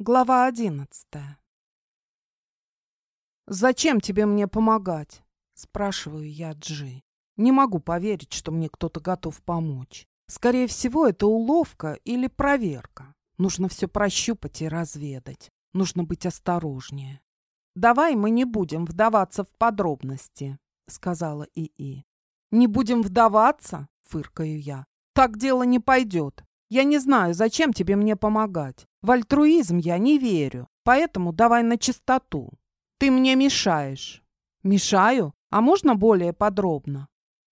Глава одиннадцатая. «Зачем тебе мне помогать?» — спрашиваю я Джи. Не могу поверить, что мне кто-то готов помочь. Скорее всего, это уловка или проверка. Нужно все прощупать и разведать. Нужно быть осторожнее. «Давай мы не будем вдаваться в подробности», — сказала ИИ. «Не будем вдаваться?» — фыркаю я. «Так дело не пойдет. Я не знаю, зачем тебе мне помогать. В альтруизм я не верю, поэтому давай на чистоту. Ты мне мешаешь. Мешаю? А можно более подробно?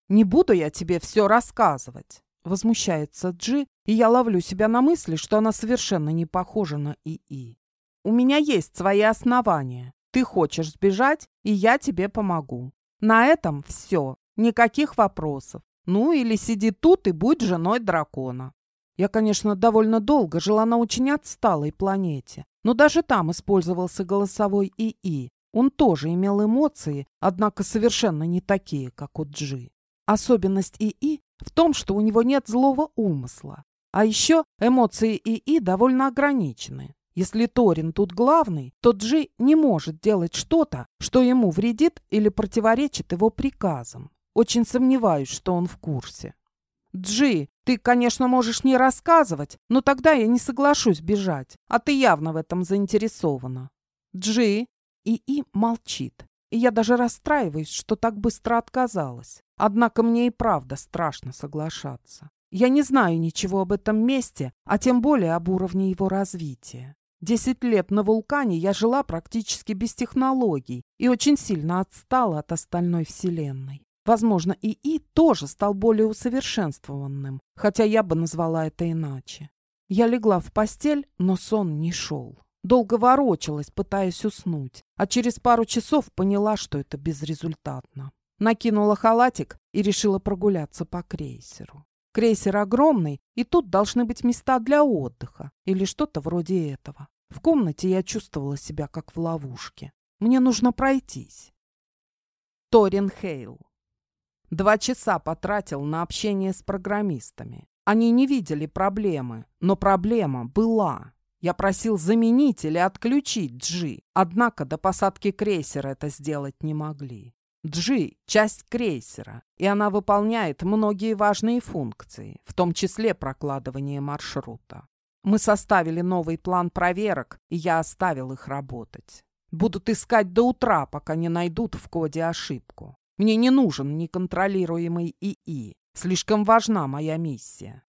Не буду я тебе все рассказывать. Возмущается Джи, и я ловлю себя на мысли, что она совершенно не похожа на ИИ. У меня есть свои основания. Ты хочешь сбежать, и я тебе помогу. На этом все. Никаких вопросов. Ну или сиди тут и будь женой дракона. Я, конечно, довольно долго жила на очень отсталой планете, но даже там использовался голосовой ИИ. Он тоже имел эмоции, однако совершенно не такие, как у Джи. Особенность ИИ в том, что у него нет злого умысла. А еще эмоции ИИ довольно ограничены. Если Торин тут главный, то Джи не может делать что-то, что ему вредит или противоречит его приказам. Очень сомневаюсь, что он в курсе. «Джи, ты, конечно, можешь не рассказывать, но тогда я не соглашусь бежать, а ты явно в этом заинтересована». «Джи?» И И молчит. И я даже расстраиваюсь, что так быстро отказалась. Однако мне и правда страшно соглашаться. Я не знаю ничего об этом месте, а тем более об уровне его развития. Десять лет на вулкане я жила практически без технологий и очень сильно отстала от остальной вселенной. Возможно, ИИ тоже стал более усовершенствованным, хотя я бы назвала это иначе. Я легла в постель, но сон не шел. Долго ворочалась, пытаясь уснуть, а через пару часов поняла, что это безрезультатно. Накинула халатик и решила прогуляться по крейсеру. Крейсер огромный, и тут должны быть места для отдыха или что-то вроде этого. В комнате я чувствовала себя как в ловушке. Мне нужно пройтись. Торин Хейл Два часа потратил на общение с программистами. Они не видели проблемы, но проблема была. Я просил заменить или отключить Джи, однако до посадки крейсера это сделать не могли. Джи – часть крейсера, и она выполняет многие важные функции, в том числе прокладывание маршрута. Мы составили новый план проверок, и я оставил их работать. Будут искать до утра, пока не найдут в коде ошибку. Мне не нужен неконтролируемый ИИ. Слишком важна моя миссия.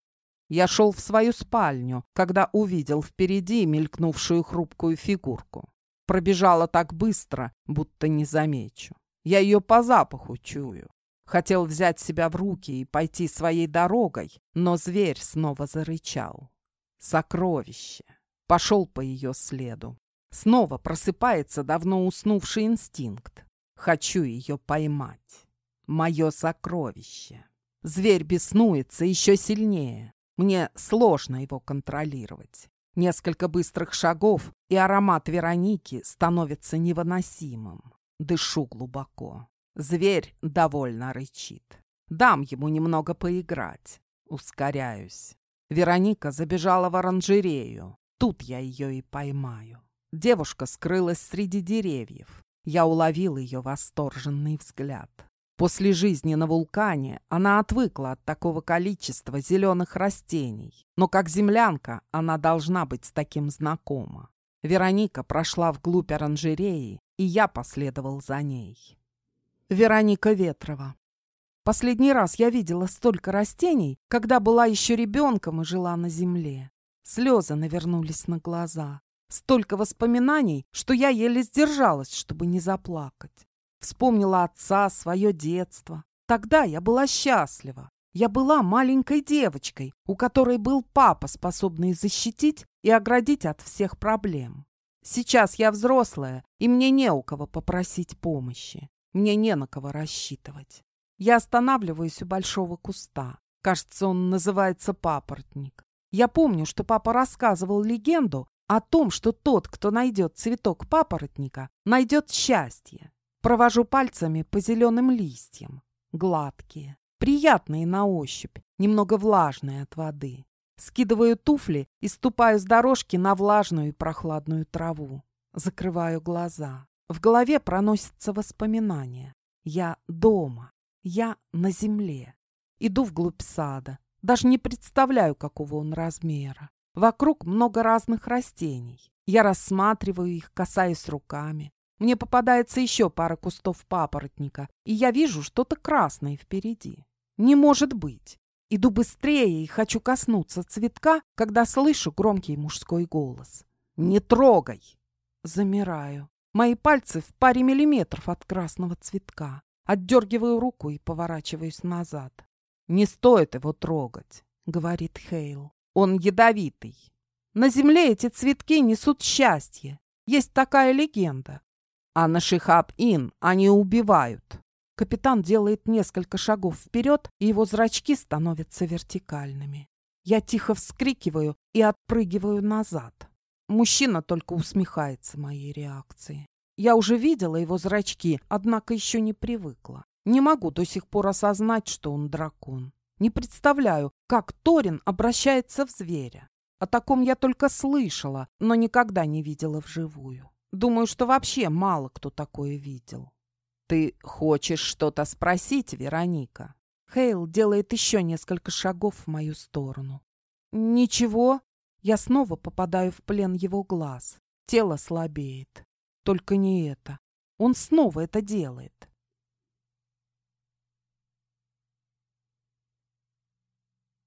Я шел в свою спальню, когда увидел впереди мелькнувшую хрупкую фигурку. Пробежала так быстро, будто не замечу. Я ее по запаху чую. Хотел взять себя в руки и пойти своей дорогой, но зверь снова зарычал. Сокровище. Пошел по ее следу. Снова просыпается давно уснувший инстинкт. Хочу ее поймать. Мое сокровище. Зверь беснуется еще сильнее. Мне сложно его контролировать. Несколько быстрых шагов, и аромат Вероники становится невыносимым. Дышу глубоко. Зверь довольно рычит. Дам ему немного поиграть. Ускоряюсь. Вероника забежала в оранжерею. Тут я ее и поймаю. Девушка скрылась среди деревьев. Я уловил ее восторженный взгляд. После жизни на вулкане она отвыкла от такого количества зеленых растений, но как землянка она должна быть с таким знакома. Вероника прошла вглубь оранжереи, и я последовал за ней. Вероника Ветрова. Последний раз я видела столько растений, когда была еще ребенком и жила на земле. Слезы навернулись на глаза. Столько воспоминаний, что я еле сдержалась, чтобы не заплакать. Вспомнила отца, свое детство. Тогда я была счастлива. Я была маленькой девочкой, у которой был папа, способный защитить и оградить от всех проблем. Сейчас я взрослая, и мне не у кого попросить помощи. Мне не на кого рассчитывать. Я останавливаюсь у большого куста. Кажется, он называется папоротник. Я помню, что папа рассказывал легенду о том, что тот, кто найдет цветок папоротника, найдет счастье. Провожу пальцами по зеленым листьям. Гладкие, приятные на ощупь, немного влажные от воды. Скидываю туфли и ступаю с дорожки на влажную и прохладную траву. Закрываю глаза. В голове проносятся воспоминания. Я дома. Я на земле. Иду вглубь сада. Даже не представляю, какого он размера. Вокруг много разных растений. Я рассматриваю их, касаясь руками. Мне попадается еще пара кустов папоротника, и я вижу что-то красное впереди. Не может быть. Иду быстрее и хочу коснуться цветка, когда слышу громкий мужской голос. «Не трогай!» Замираю. Мои пальцы в паре миллиметров от красного цветка. Отдергиваю руку и поворачиваюсь назад. «Не стоит его трогать», — говорит Хейл. «Он ядовитый. На земле эти цветки несут счастье. Есть такая легенда. А на Шихаб-Ин они убивают. Капитан делает несколько шагов вперед, и его зрачки становятся вертикальными. Я тихо вскрикиваю и отпрыгиваю назад. Мужчина только усмехается моей реакции. Я уже видела его зрачки, однако еще не привыкла. Не могу до сих пор осознать, что он дракон. Не представляю, как Торин обращается в зверя. О таком я только слышала, но никогда не видела вживую. Думаю, что вообще мало кто такое видел. «Ты хочешь что-то спросить, Вероника?» Хейл делает еще несколько шагов в мою сторону. «Ничего». Я снова попадаю в плен его глаз. Тело слабеет. Только не это. Он снова это делает.